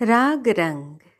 राग रंग।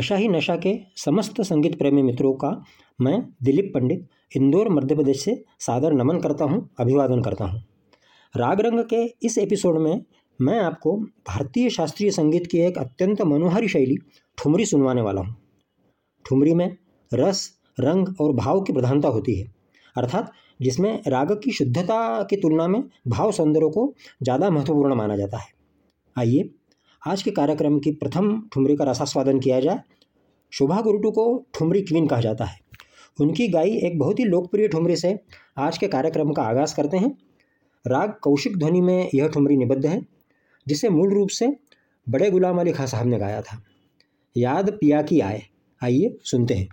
नशा ही नशा के समस्त संगीत प्रेमी मित्रों का मैं दिलीप पंडित, इंदौर, मध्य प्रदेश से सादर नमन करता हूँ, अभिवादन करता हूँ। राग रंग के इस एपिसोड में मैं आपको भारतीय शास्त्रीय संगीत की एक अत्यंत मनोहारी शैली, ठुमरी सुनवाने वाला हूँ। ठुमरी में रस, रंग और भाव की प्रधानता होती है, अर्थात जिसमें राग की शुद्धता की तुलना में भाव सौंदर्य को ज़्यादा महत्वपूर्ण माना जाता है। आइए, आज के कार्यक्रम की प्रथम ठुमरी का रसास्वादन किया जाए शोभा गुरुटू को ठुमरी क्वीन कहा जाता है। उनकी गाई एक बहुत ही लोकप्रिय ठुमरी से आज के कार्यक्रम का आगाज़ करते हैं। राग कौशिक ध्वनि में यह ठुमरी निबद्ध है, जिसे मूल रूप से बड़े गुलाम अली खां साहब ने गाया था। याद पिया की आए, आइए सुनते हैं।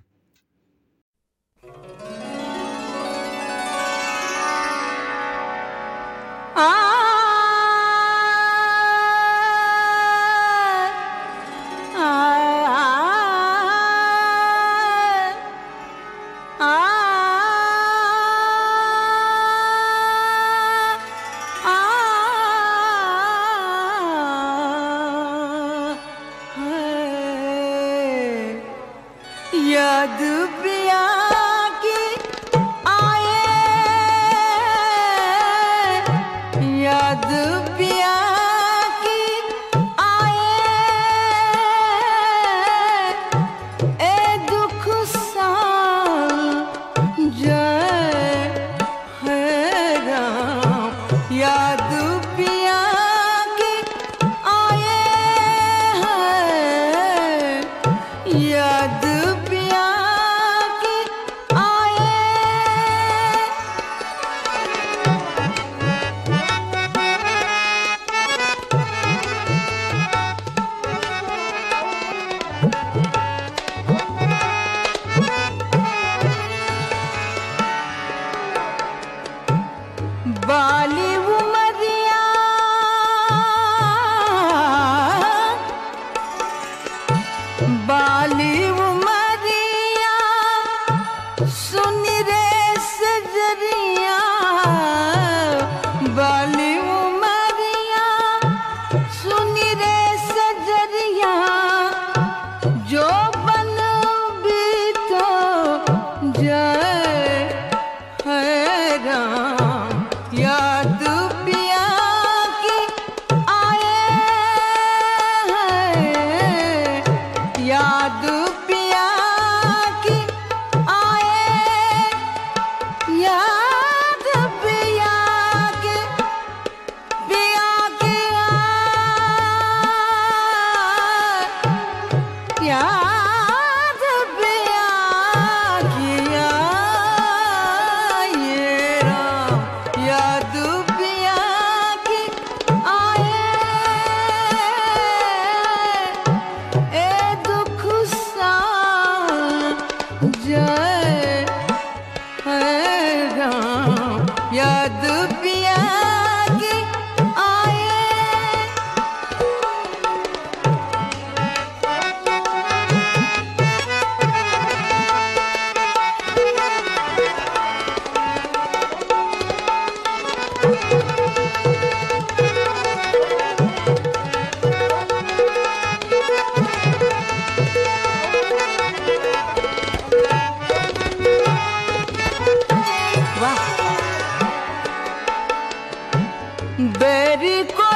बेरी कोयलिया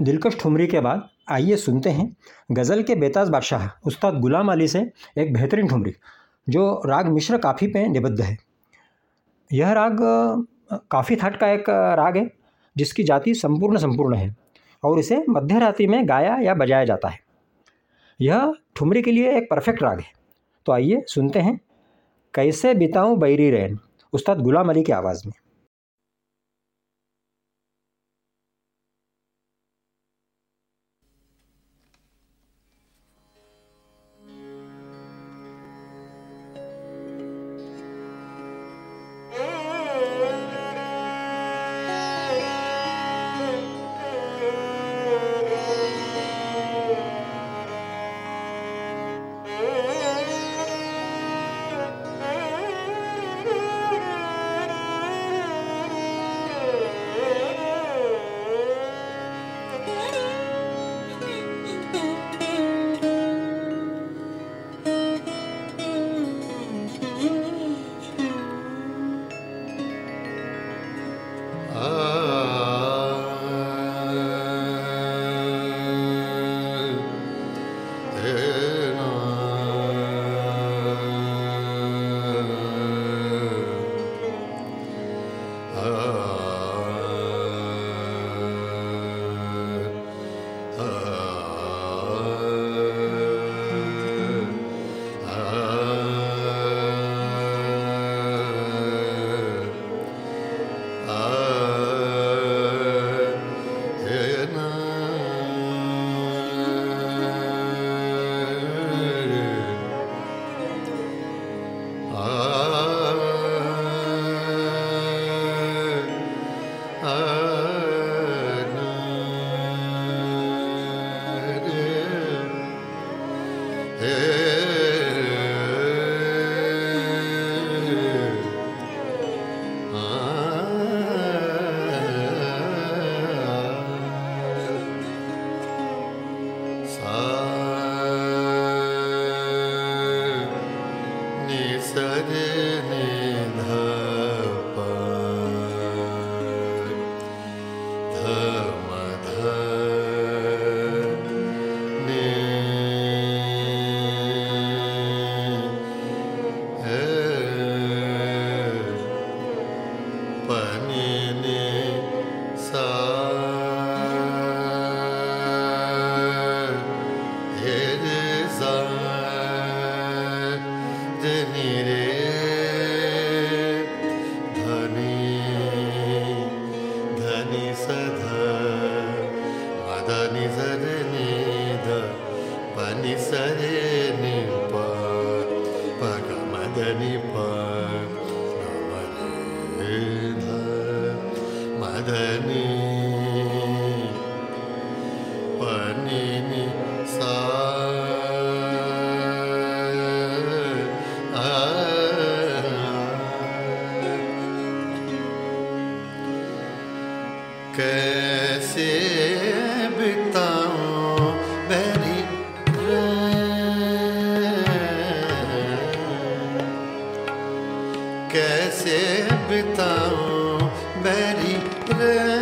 दिलकश ठुमरी के बाद आइए सुनते हैं गज़ल के बेताज बादशाह, उस्ताद गुलाम अली से एक बेहतरीन ठुमरी, जो राग मिश्र काफ़ी पे निबद्ध है। यह राग काफ़ी थाट का एक राग है, जिसकी जाति संपूर्ण संपूर्ण है और इसे मध्य रात्रि में गाया या बजाया जाता है। यह ठुमरी के लिए एक परफेक्ट राग है। तो आइए सुनते हैं, कैसे बिताऊं बैरी रैन, उस्ताद गुलाम अली की आवाज़ में। कैसे बिताऊं मेरी प्रेम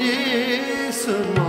ਜਿਸਮਾ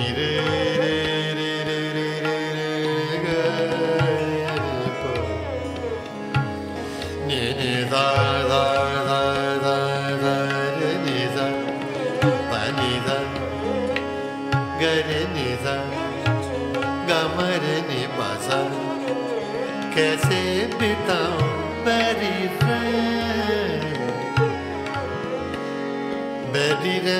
कैसे बिताऊं बेरी रे बेरी रे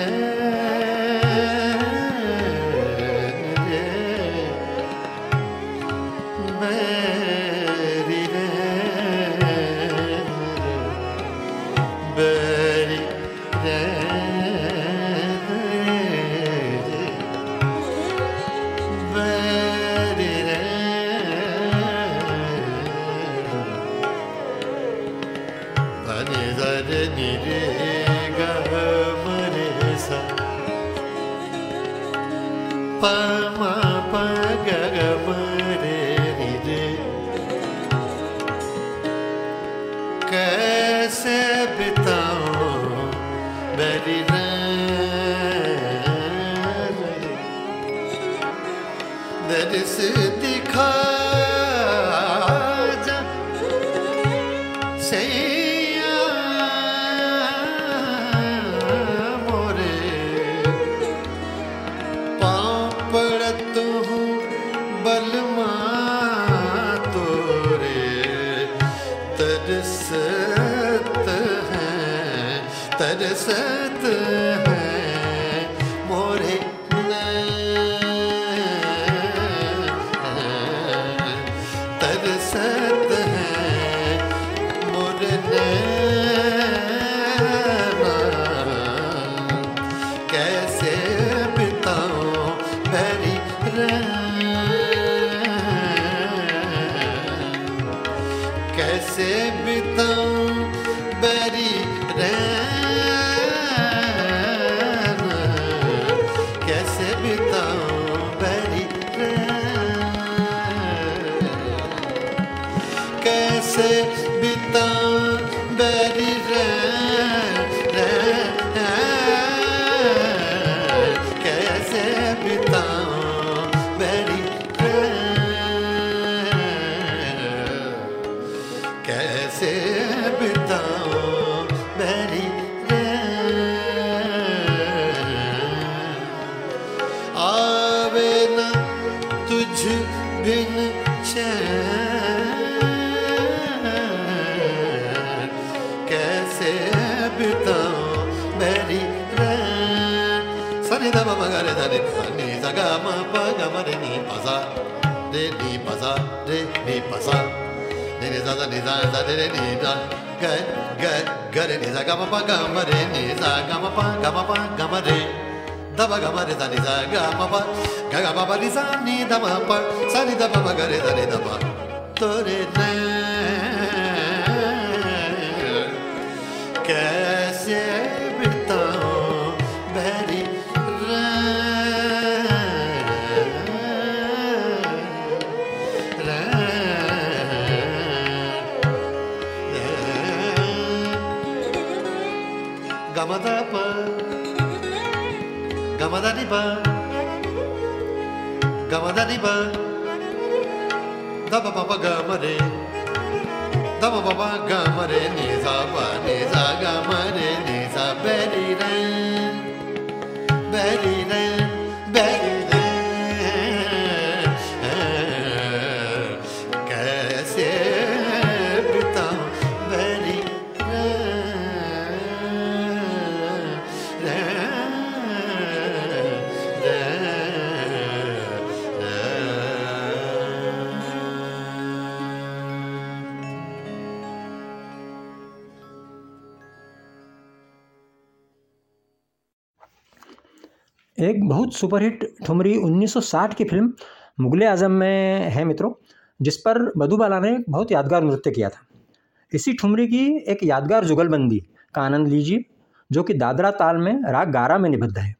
ni pa ni ni ni ni ni ni re da ba da ni ni ni da sa ni da da ni da da pa Gama da di ba Gama da di ba Da ba ba ba gama re Da ba ba ba gama re Ni sa ba ni za gama re Ni sa be ri re Be ri re superhit thumri 1960 की film Mughal e आज़म में है मित्रों, जिस पर मधुबाला ने बहुत यादगार नृत्य किया था। इसी ठुमरी की एक यादगार जुगलबंदी का आनंद लीजिए, जो कि दादरा ताल में राग गारा में निबद्ध है।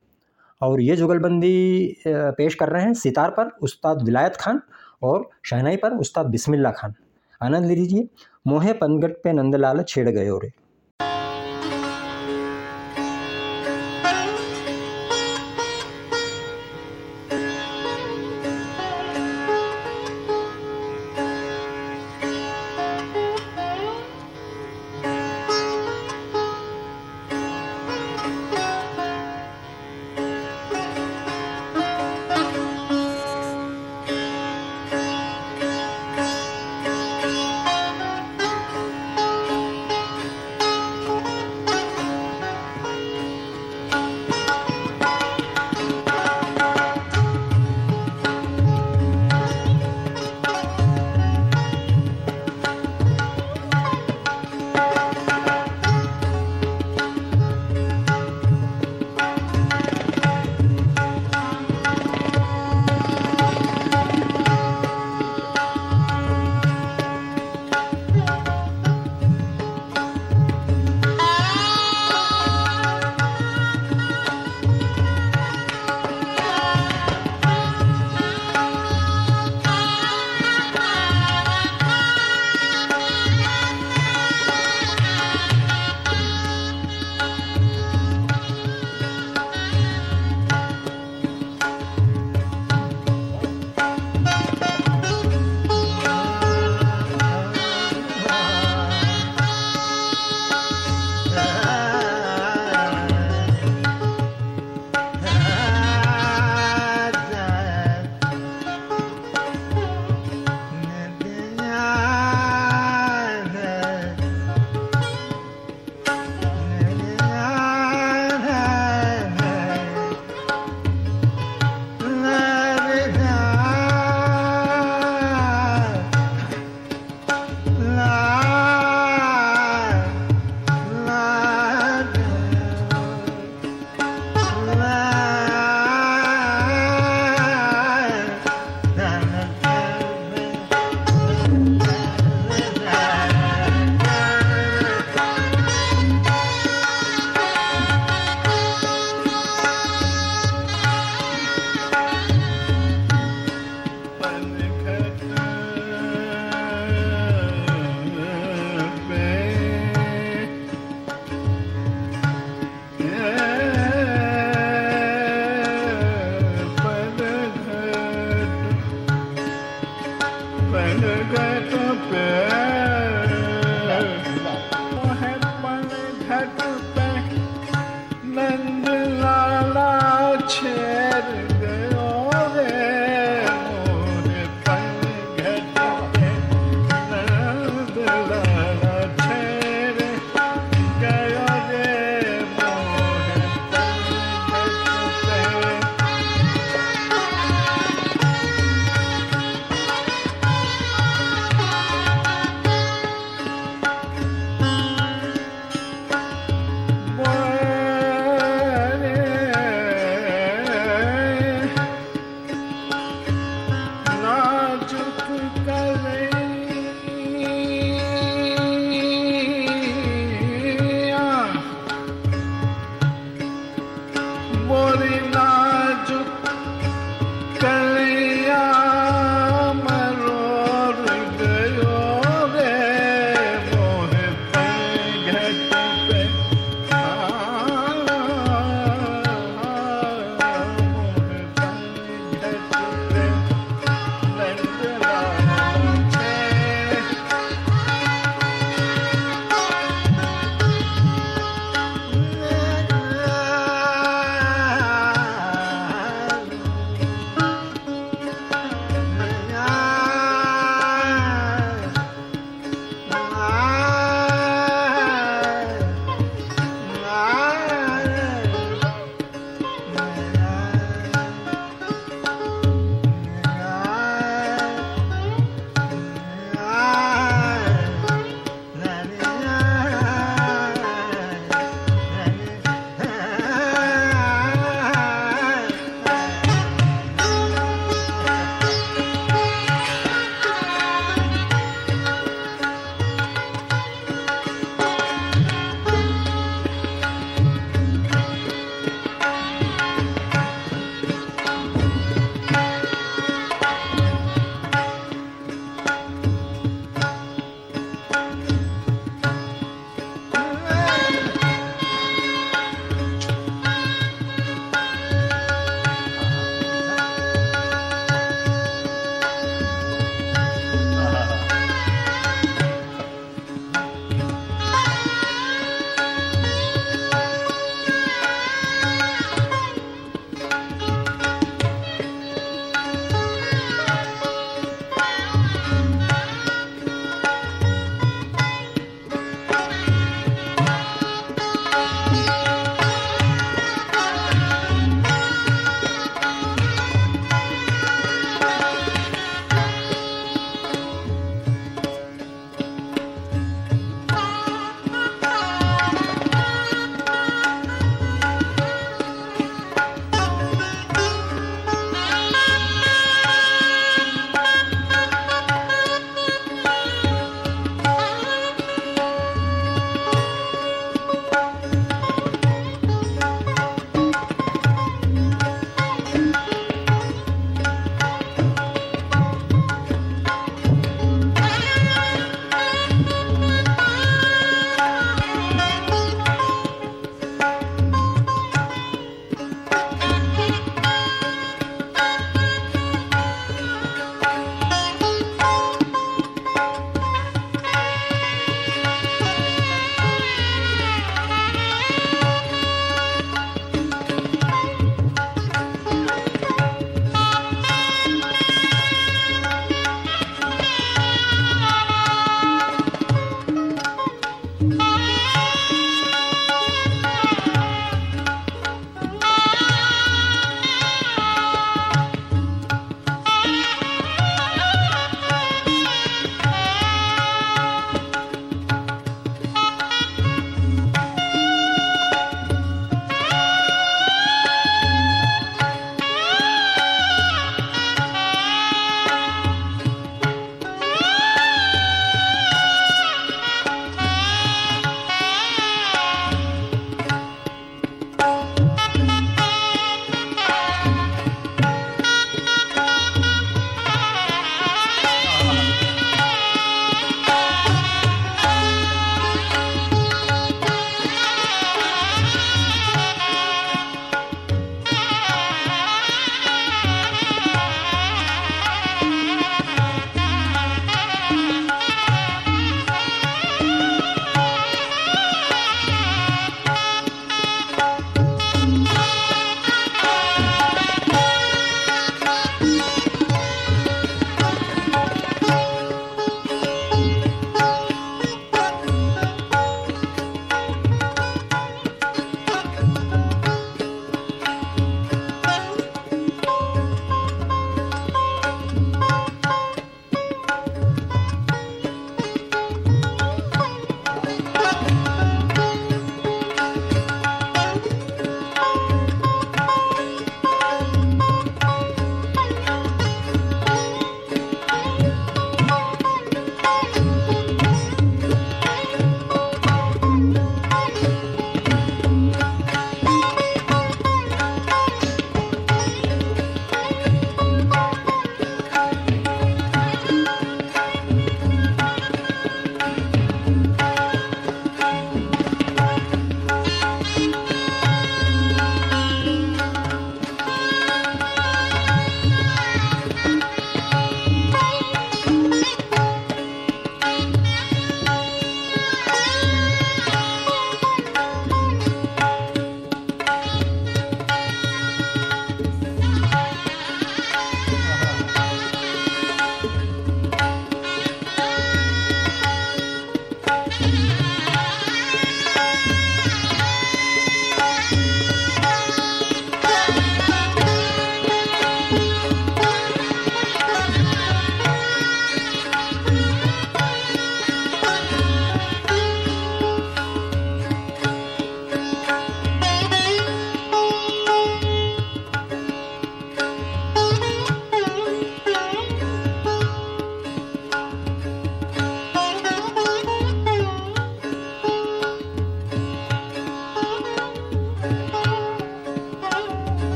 और ये जुगलबंदी पेश कर रहे हैं सितार पर उस्ताद विलायत खान और शहनाई पर उस्ताद बिस्मिल्ला खान। आनंद ले लीजिए, मोहे पनगट पे नंदलाल छेड़ गए रे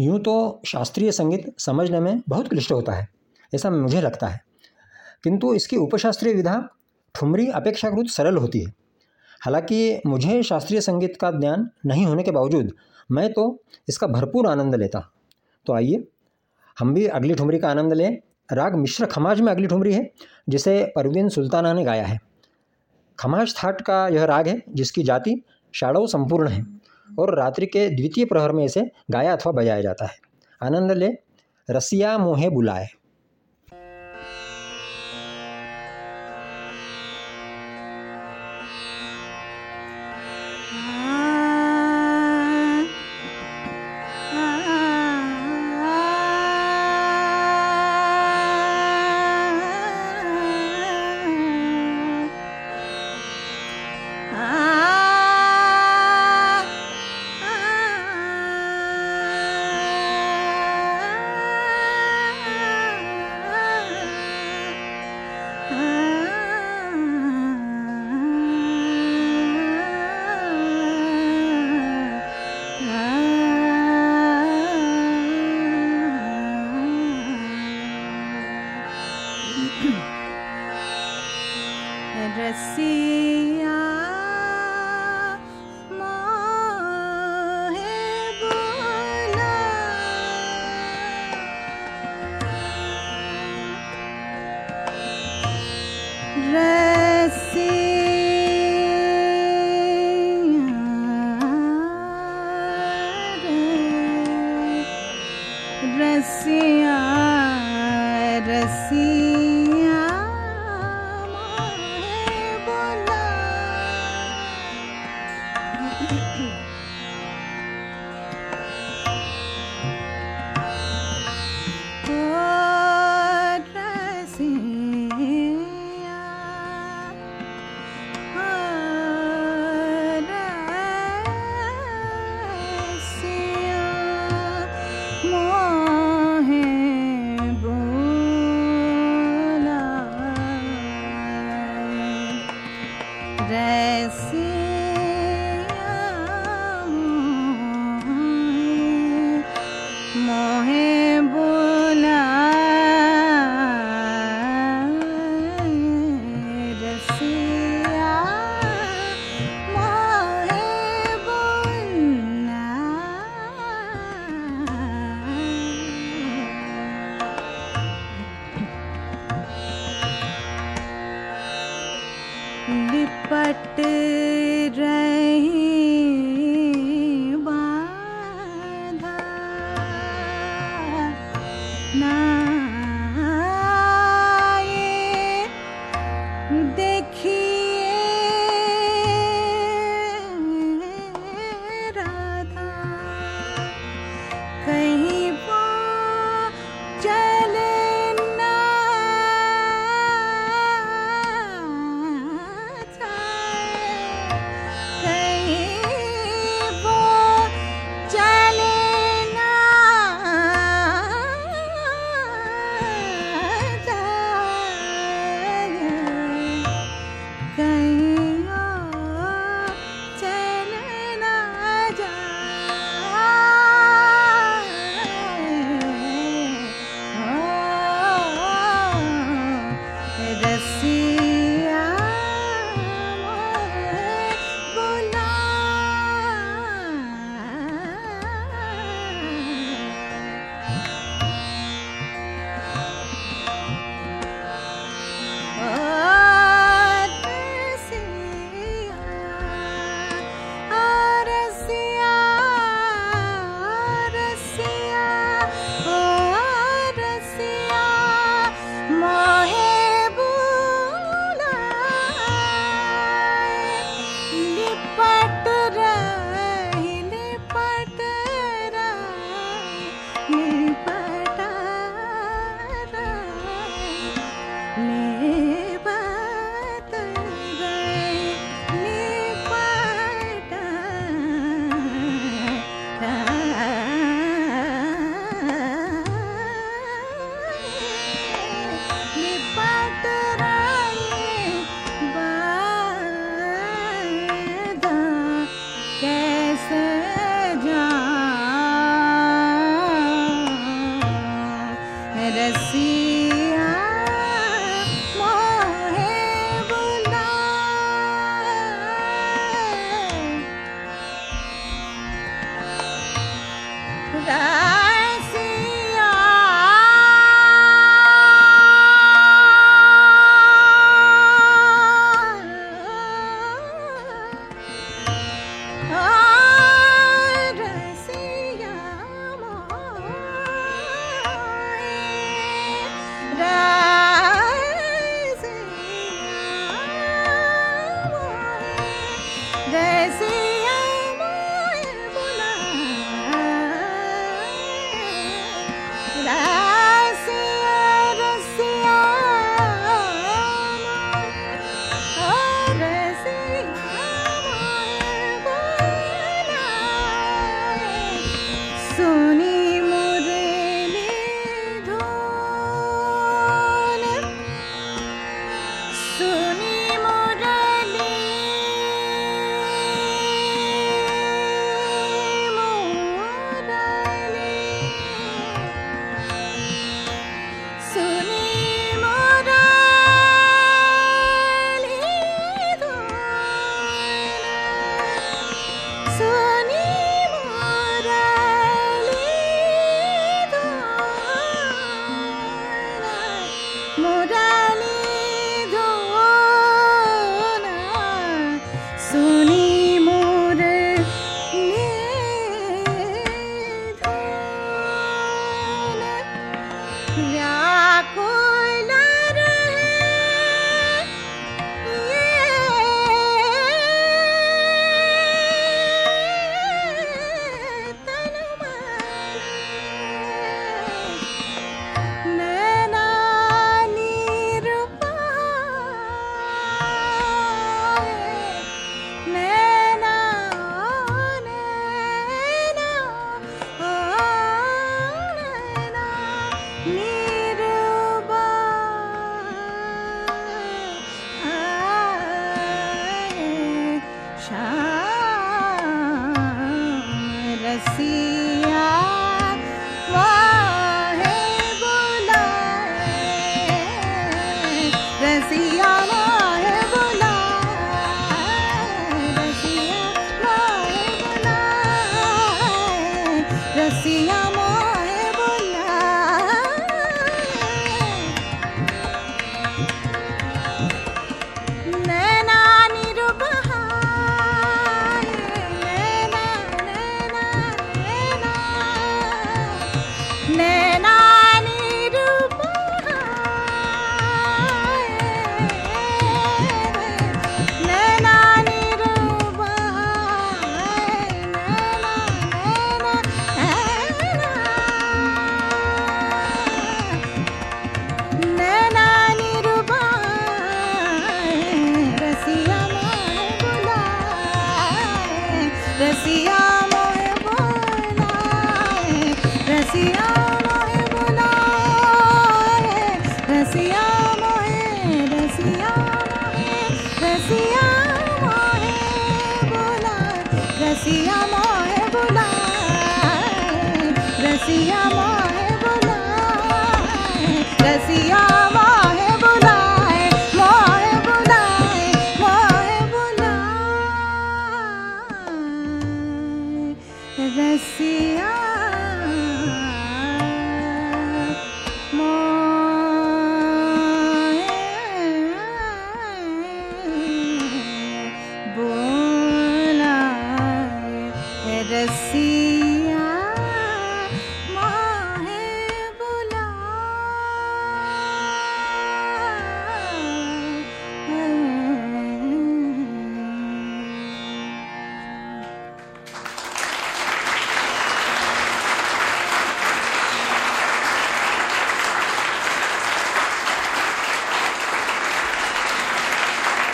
यूँ तो शास्त्रीय संगीत समझने में बहुत क्लिष्ट होता है, ऐसा मुझे लगता है। किंतु इसकी उपशास्त्रीय विधा ठुमरी अपेक्षाकृत सरल होती है। हालाँकि मुझे शास्त्रीय संगीत का ज्ञान नहीं होने के बावजूद मैं तो इसका भरपूर आनंद लेता तो आइए, हम भी अगली ठुमरी का आनंद लें। राग मिश्र खमाज में अगली ठुमरी है, जिसे परवीन सुल्ताना ने गाया है। खमाज थाट का यह राग है, जिसकी जाति शाड़व संपूर्ण है। और रात्रि के द्वितीय प्रहर में इसे गाया अथवा बजाया जाता है। आनंद ले, रसिया मोहे बुलाए। रसिया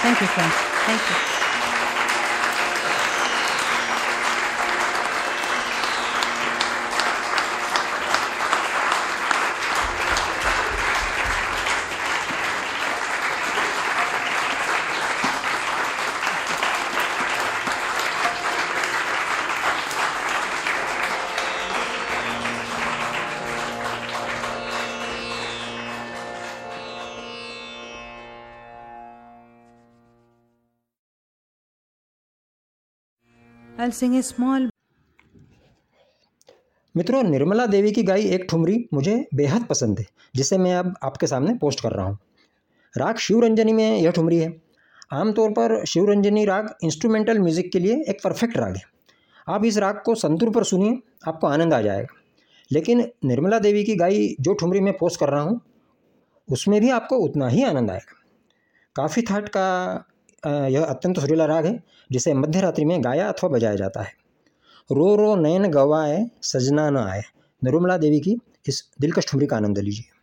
Thank you, friends. Thank you. Sing a small मित्रों, निर्मला देवी की गाई एक ठुमरी मुझे बेहद पसंद है, जिसे मैं अब आपके सामने पोस्ट कर रहा हूँ। राग शिवरंजनी में यह ठुमरी है। आमतौर पर शिवरंजनी राग इंस्ट्रूमेंटल म्यूज़िक के लिए एक परफेक्ट राग है। आप इस राग को संतूर पर सुनिए, आपको आनंद आ जाएगा। लेकिन निर्मला देवी की गाई जो ठुमरी मैं पोस्ट कर रहा हूँ, उसमें भी आपको उतना ही आनंद आएगा। काफ़ी थाट का यह अत्यंत सुरीला राग है, जिसे मध्य रात्रि में गाया अथवा बजाया जाता है। रो रो नयन गवाए, सजना न आए। निर्मला देवी की इस दिलकश ठुमरी का आनंद लीजिए।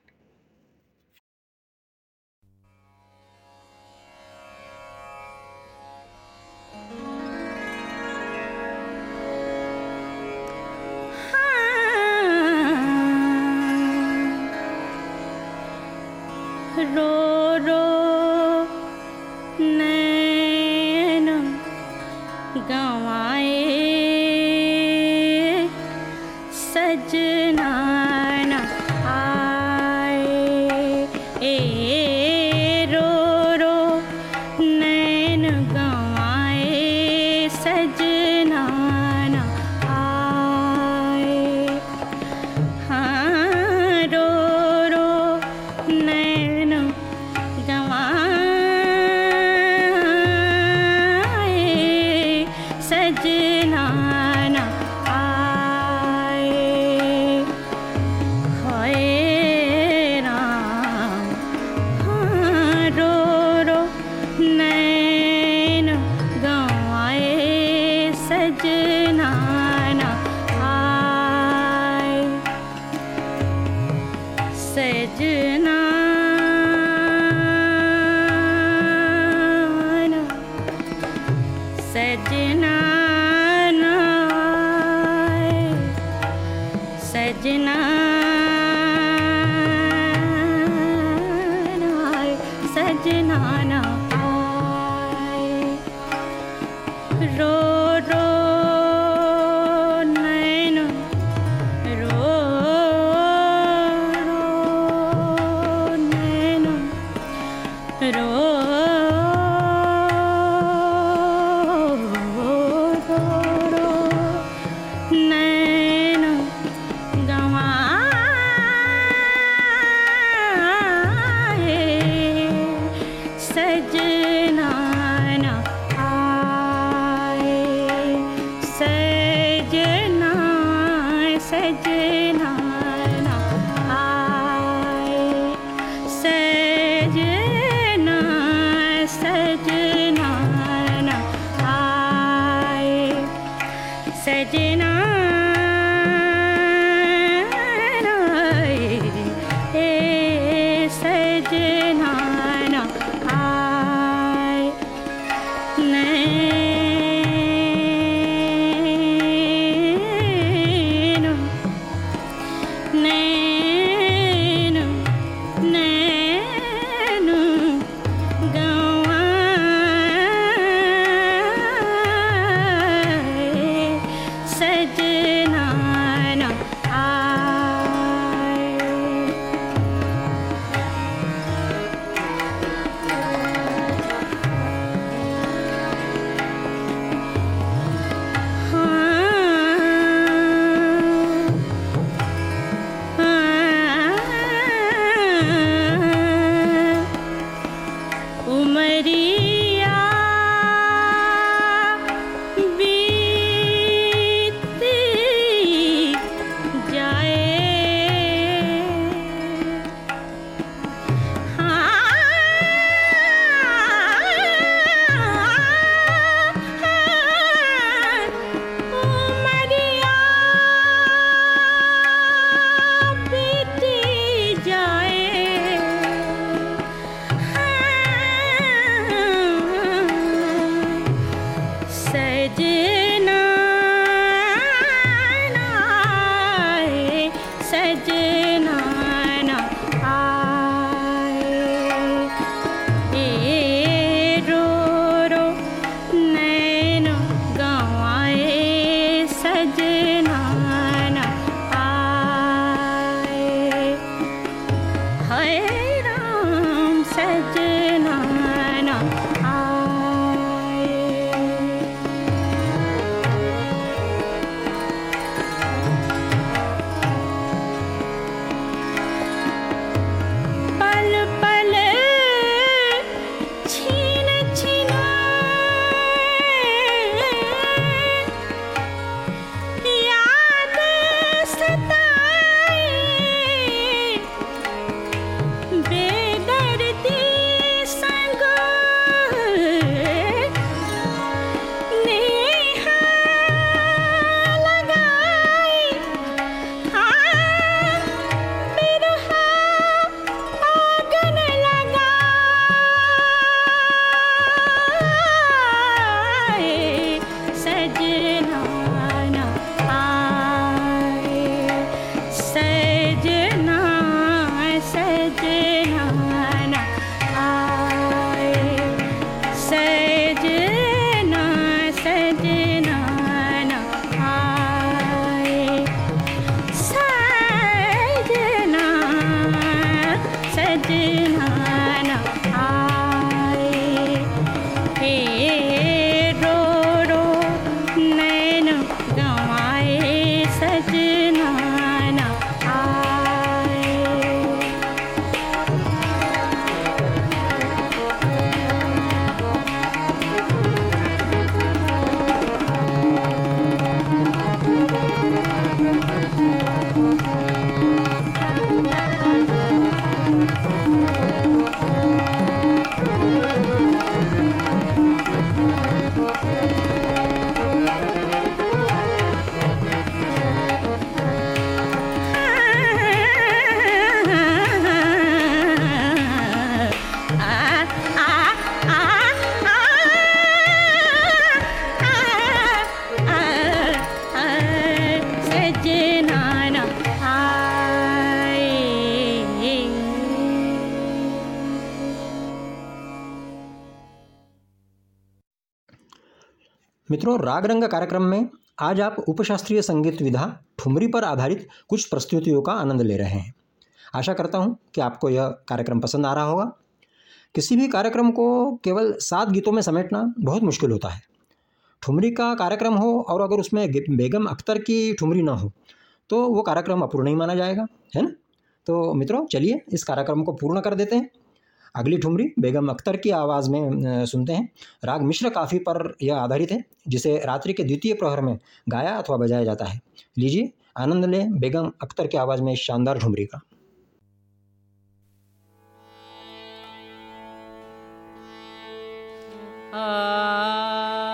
मित्रों, राग रंग कार्यक्रम में आज आप उपशास्त्रीय संगीत विधा ठुमरी पर आधारित कुछ प्रस्तुतियों का आनंद ले रहे हैं। आशा करता हूँ कि आपको यह कार्यक्रम पसंद आ रहा होगा। किसी भी कार्यक्रम को केवल सात गीतों में समेटना बहुत मुश्किल होता है। ठुमरी का कार्यक्रम हो और अगर उसमें बेगम अख्तर की ठुमरी ना हो तो वो कार्यक्रम अपूर्ण ही माना जाएगा, है ना? तो मित्रों, चलिए इस कार्यक्रम को पूर्ण कर देते हैं। अगली ठुमरी बेगम अख्तर की आवाज़ में सुनते हैं। राग मिश्र काफ़ी पर यह आधारित है, जिसे रात्रि के द्वितीय प्रहर में गाया अथवा बजाया जाता है। लीजिए आनंद लें बेगम अख्तर की आवाज़ में शानदार ठुमरी का। जब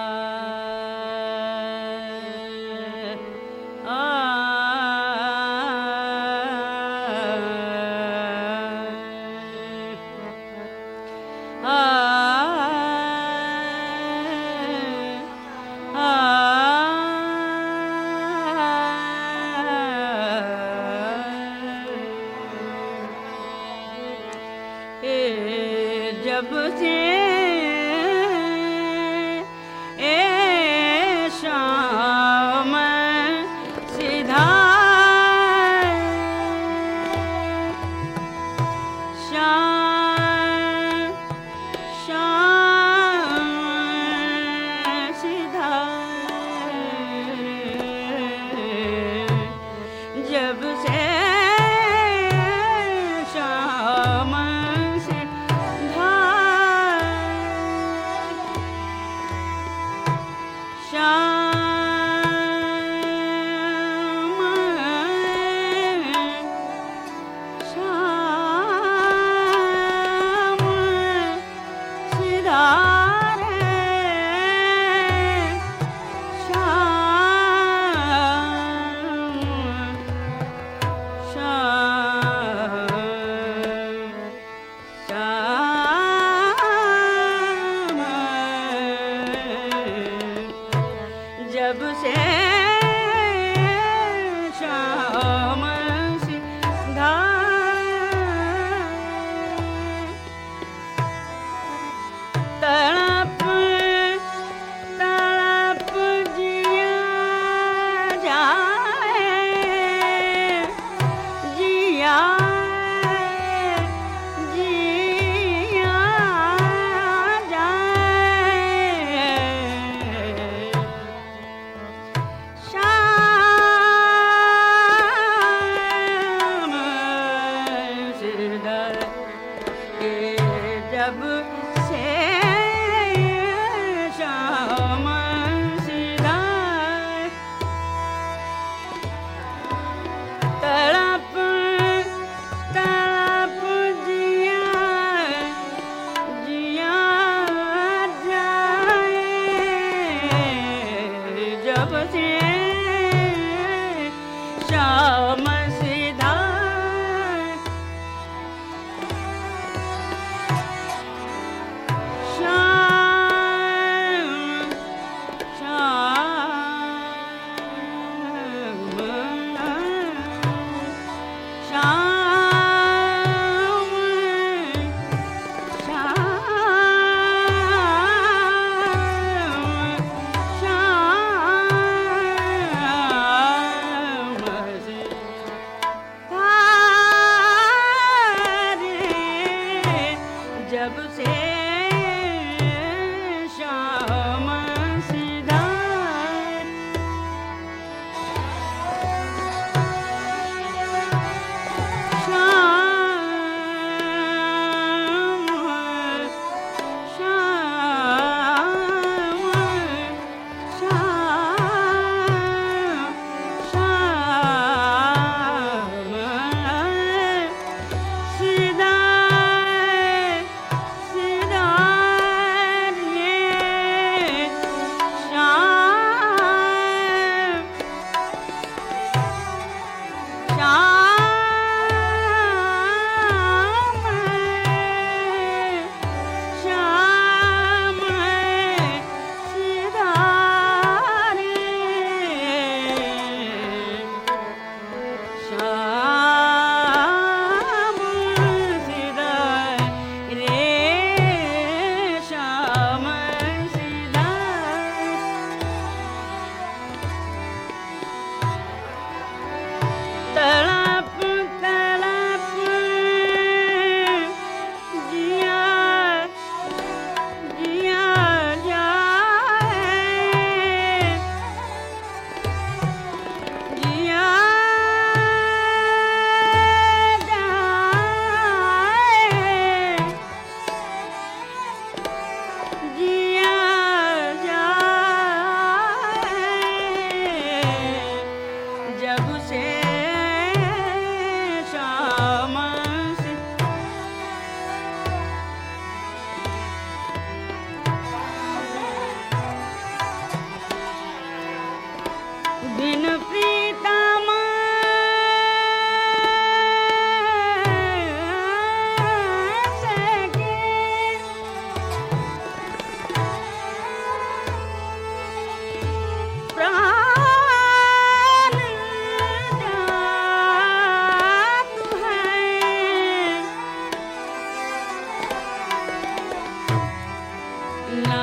ना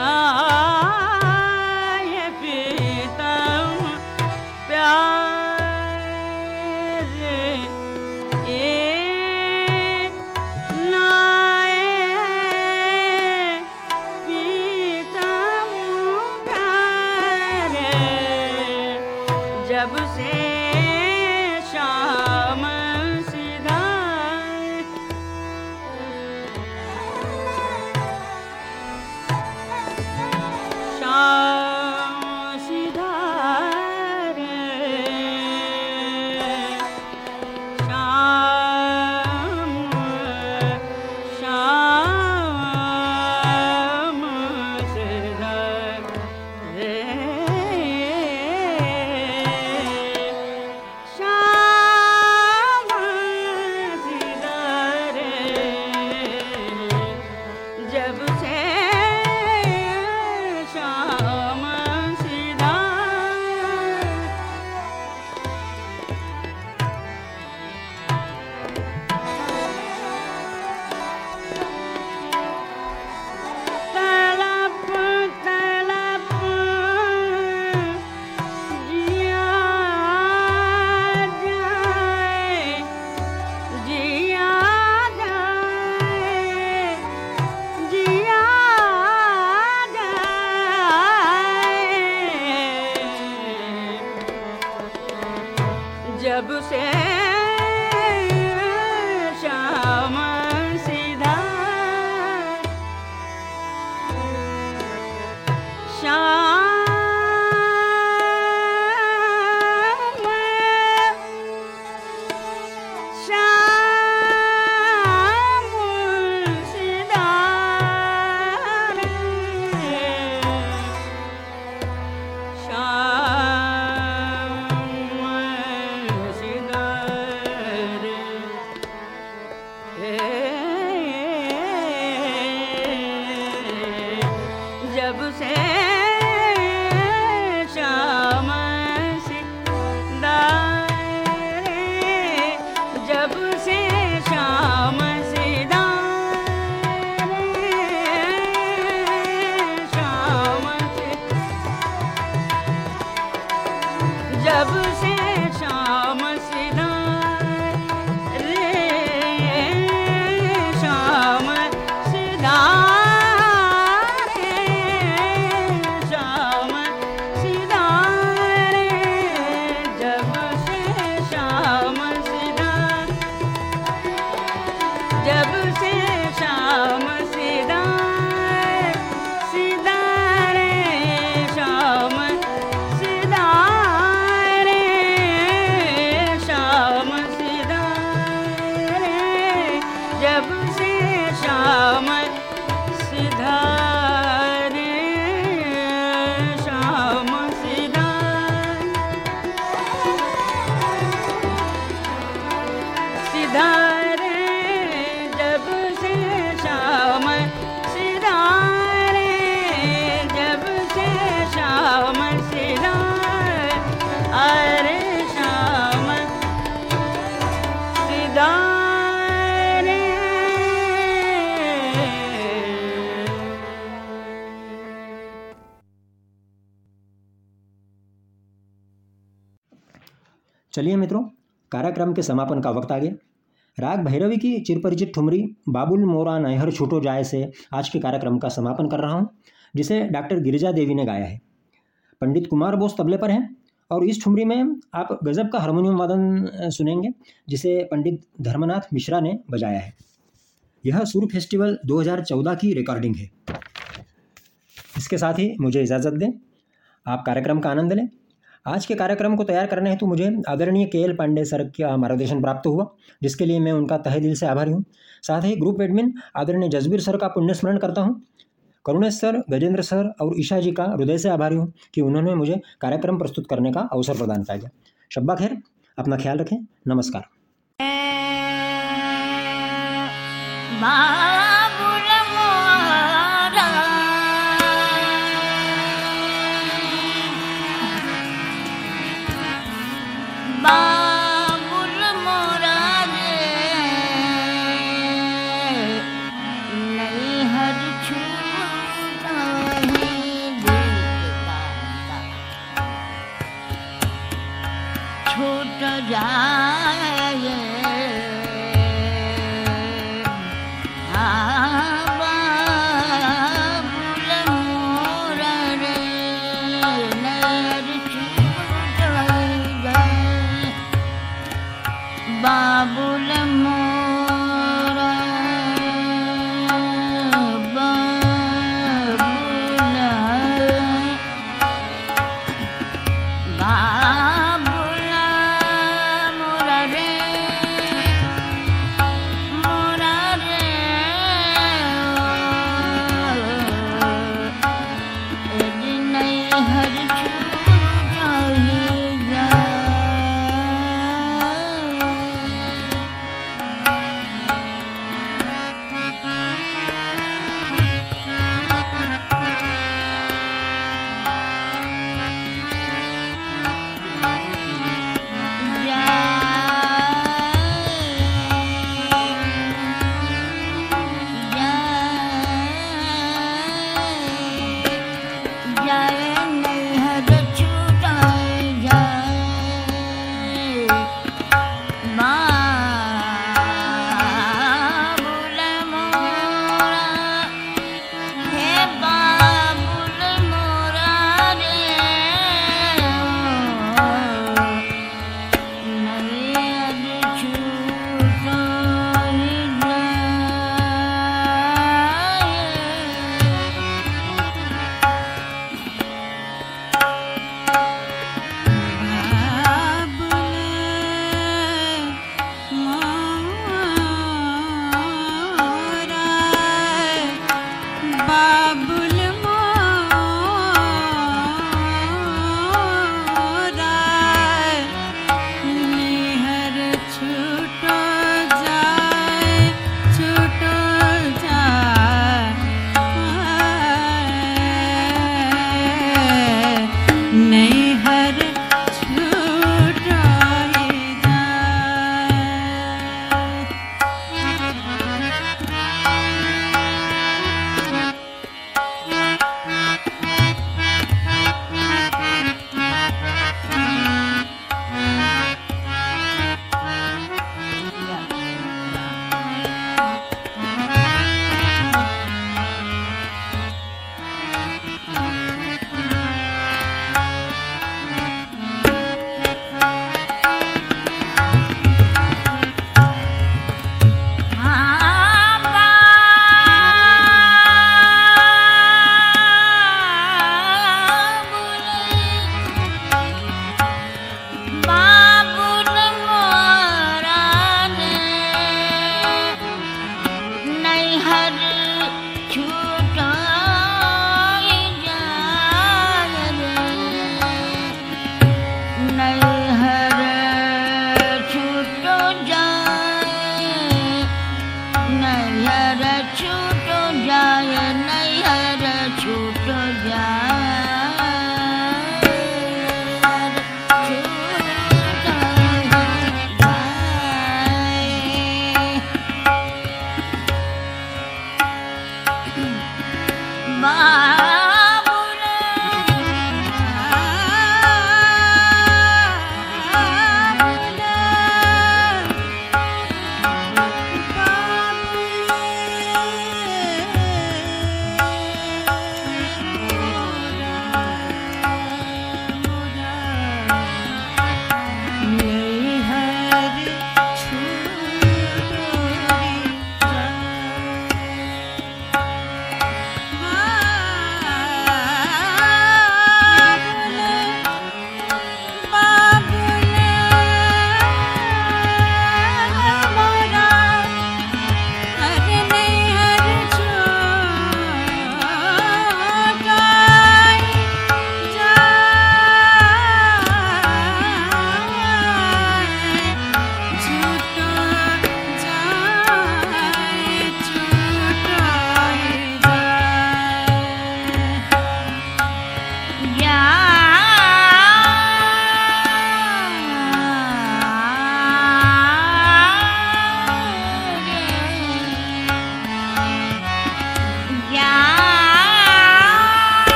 कार्यक्रम के समापन का वक्त आ गया। राग भैरवी की चिरपरिचित ठुमरी, बाबुल मोरा नहर छूटो जाए से आज के कार्यक्रम का समापन कर रहा हूँ, जिसे डॉक्टर गिरिजा देवी ने गाया है। पंडित कुमार बोस तबले पर हैं और इस ठुमरी में आप गज़ब का हारमोनियम वादन सुनेंगे, जिसे पंडित धर्मनाथ मिश्रा ने बजाया है। यह सुर फेस्टिवल 2014 की रिकॉर्डिंग है। इसके साथ ही मुझे इजाज़त दें। आप कार्यक्रम का आनंद लें। आज के कार्यक्रम को तैयार करने हेतु मुझे आदरणीय के एल पांडे सर का मार्गदर्शन प्राप्त हुआ, जिसके लिए मैं उनका तहे दिल से आभारी हूँ। साथ ही ग्रुप एडमिन आदरणीय जसबीर सर का पुण्य स्मरण करता हूँ। करुणेश सर, गजेंद्र सर और ईशा जी का हृदय से आभारी हूँ कि उन्होंने मुझे कार्यक्रम प्रस्तुत करने का अवसर प्रदान किया गया। शब्बा खैर, अपना ख्याल रखें। नमस्कार।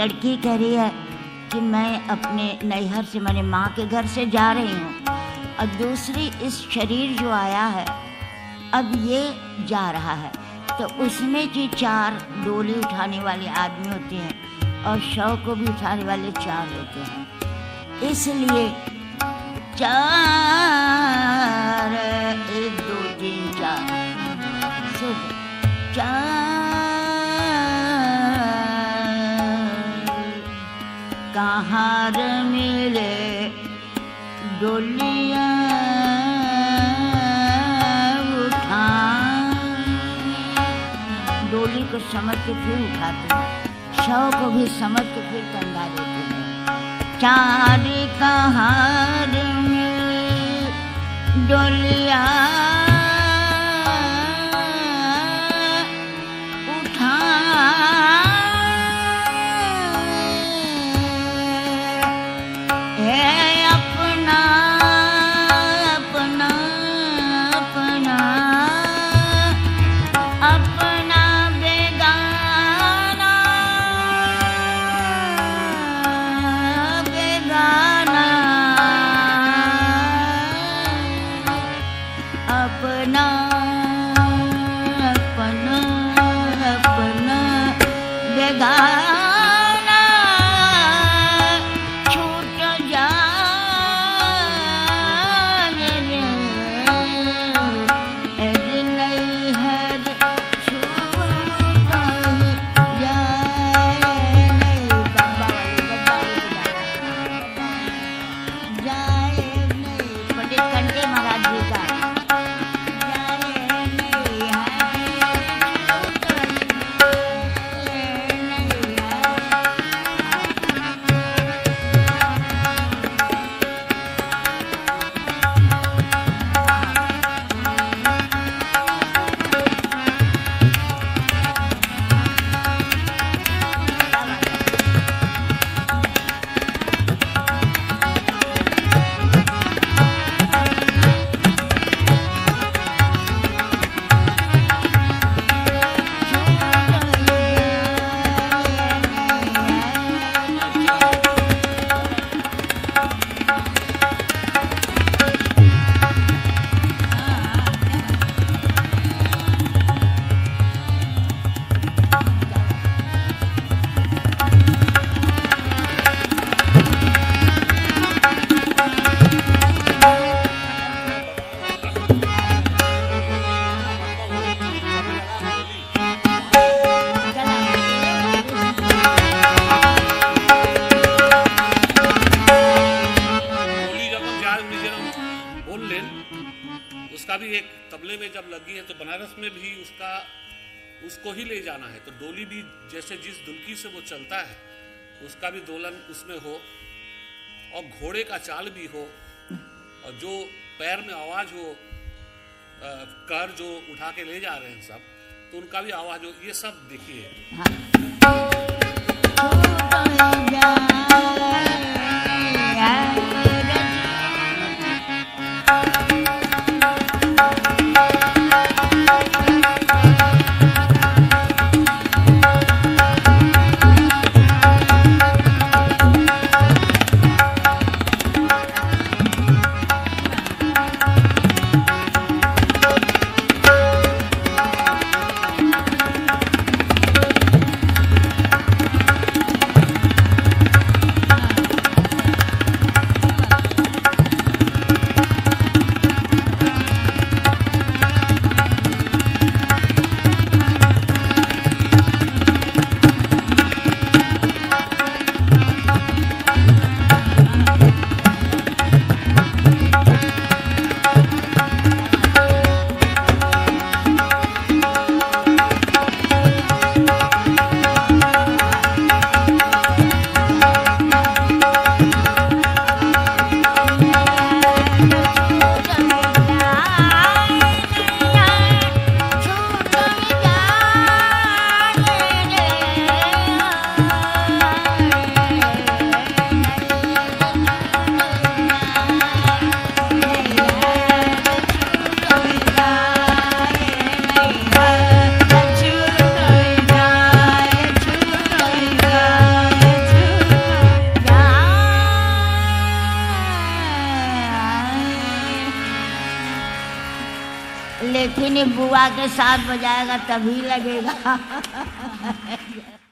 लड़की कह रही है कि मैं अपने नैहर से, मैंने माँ के घर से जा रही हूँ। और दूसरी इस शरीर जो आया है, अब ये जा रहा है। तो उसमें जो चार डोली उठाने वाले आदमी होते हैं और शव को भी उठाने वाले चार होते हैं। इसलिए चार कहाँ मिले डोलिया उठा। डोली को समझ के फिर उठाते हैं। शव को भी समझ के फिर कंधा देते हैं। चार कहाँ मिले डोलिया बनारस में भी उसका, उसको ही ले जाना है। तो डोली भी जैसे जिस दुल्की से वो चलता है, उसका भी दोलन उसमें हो, और घोड़े का चाल भी हो, और जो पैर में आवाज़ हो कर जो उठा के ले जा रहे हैं सब तो उनका भी आवाज़ हो, ये सब देखिए। Thank लेकिन ये बुआ